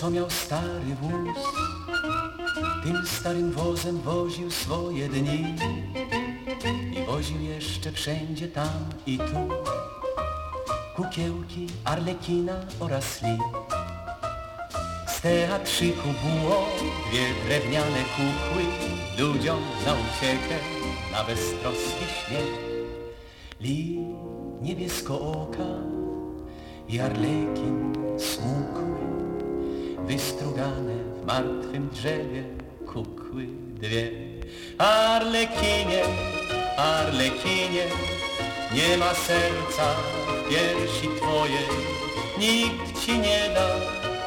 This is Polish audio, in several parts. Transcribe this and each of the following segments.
co miał stary wóz. Tym starym wozem woził swoje dni i woził jeszcze wszędzie tam i tu kukiełki, arlekina oraz li. Z teatrzyku było dwie drewniane kukły, ludziom na uciekę, na beztroski śmiech. Li niebiesko oka i arlekin smukły, wystrugane w martwym drzewie kukły dwie. Arlekinie, arlekinie, nie ma serca w piersi twojej, nikt ci nie da,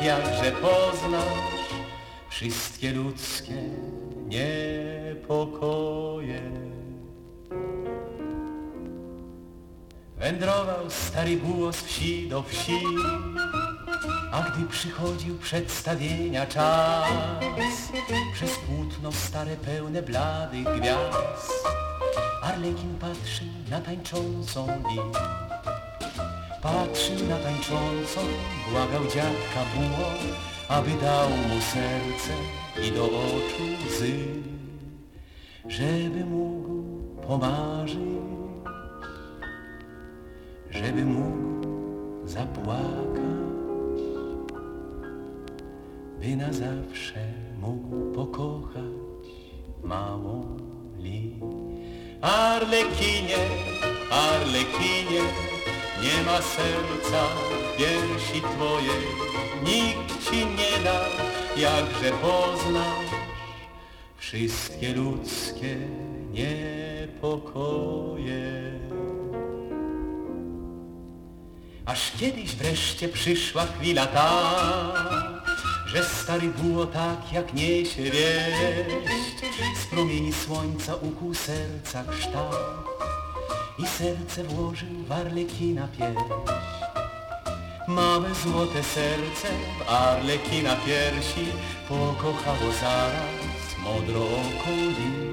jakże poznasz wszystkie ludzkie niepokoje. Wędrował stary buło z wsi do wsi, a gdy przychodził przedstawienia czas, przez płótno stare pełne bladych gwiazd, Arlekin patrzył na tańczącą i patrzył na tańczącą, błagał dziadka buło, aby dał mu serce i do oczu łzy, żeby mógł pomarzyć żeby mógł zapłakać, by na zawsze mógł pokochać małą Li. Arlekinie, Arlekinie, nie ma serca piersi twojej, nikt ci nie da, jakże poznasz wszystkie ludzkie niepokoje. Aż kiedyś wreszcie przyszła chwila ta, że stary było tak jak niesie wieść. Z promieni słońca ukuł serca kształt i serce włożył w arlekina pieśń. Małe złote serce w arlekina piersi pokochało zaraz modro okoli.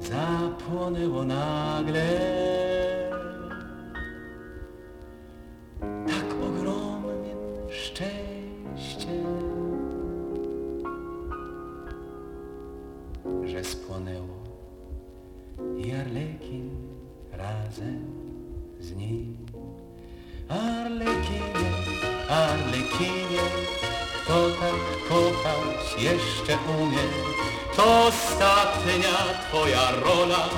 Zapłonęło nagle spłonęło i Arlekin razem z nim. Arlekinie, Arlekinie, kto tak kochać jeszcze umie, to ostatnia twoja rola.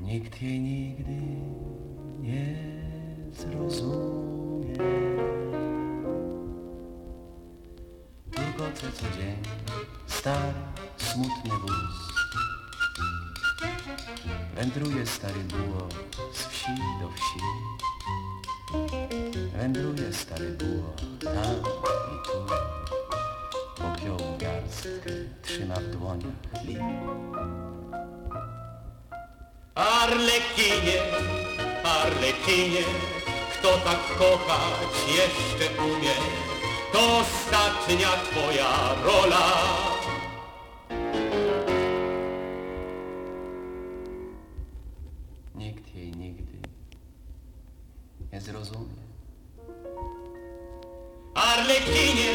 Nikt jej nigdy nie zrozumie. Turkoce co dzień, stary, smutny wóz. Wędruje stary było z wsi do wsi. Wędruje stary było tam i tu. Popiołu garstkę trzyma w dłoniach li. Arlekinie, Arlekinie, kto tak kochać jeszcze umie, to twoja rola. Nikt jej nigdy nie zrozumie. Arlekinie,